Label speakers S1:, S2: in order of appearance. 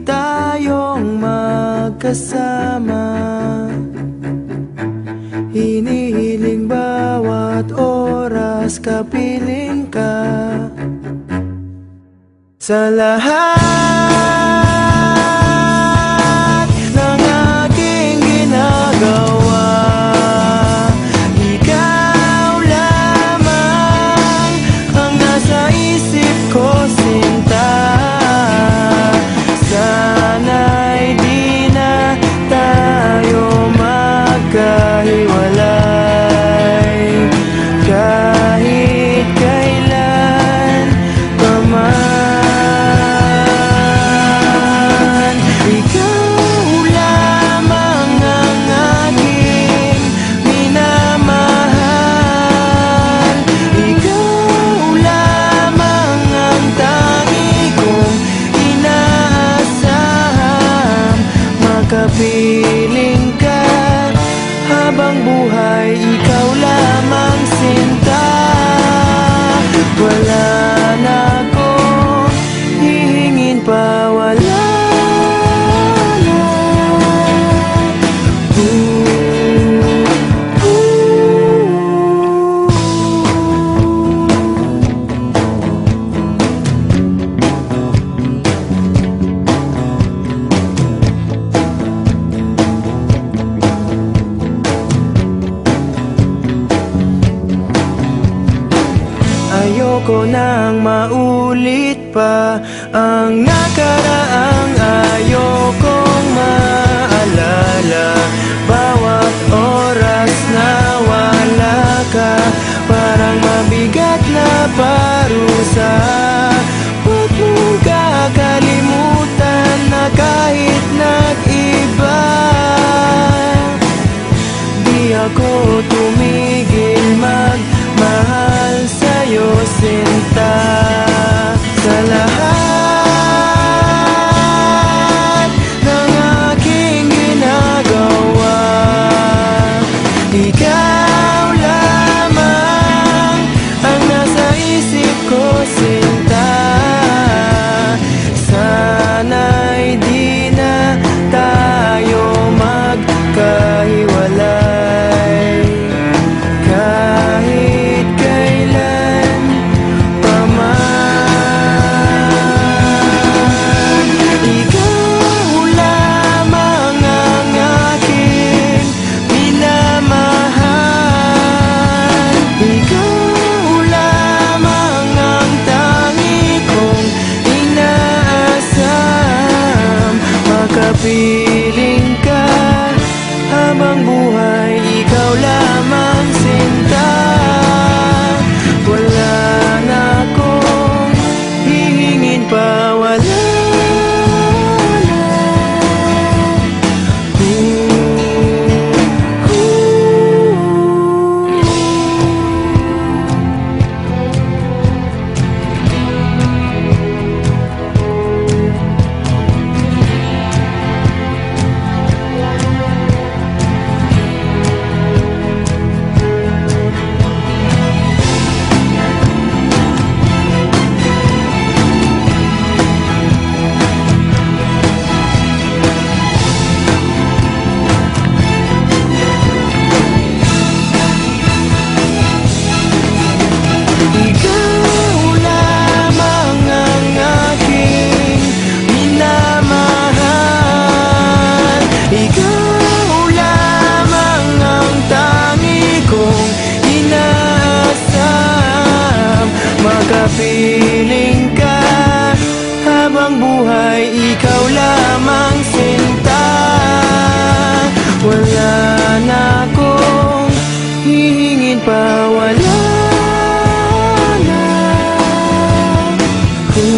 S1: Tayong magkasama. Hinihiling bawat oras kapiling ka. Sa lahat piling ka Habang buhay ikaw lamang sinta. Wala pa ang nakaraang ayokong maalala. Bawat oras na wala ka Parang mabigat na parusa. Huwag mong kakalimutan na kahit nag-iba Di ako tumulong be kapiling ka Habang buhay ikaw lamang sinta. Wala na akong hihingin pa Wala na. Kung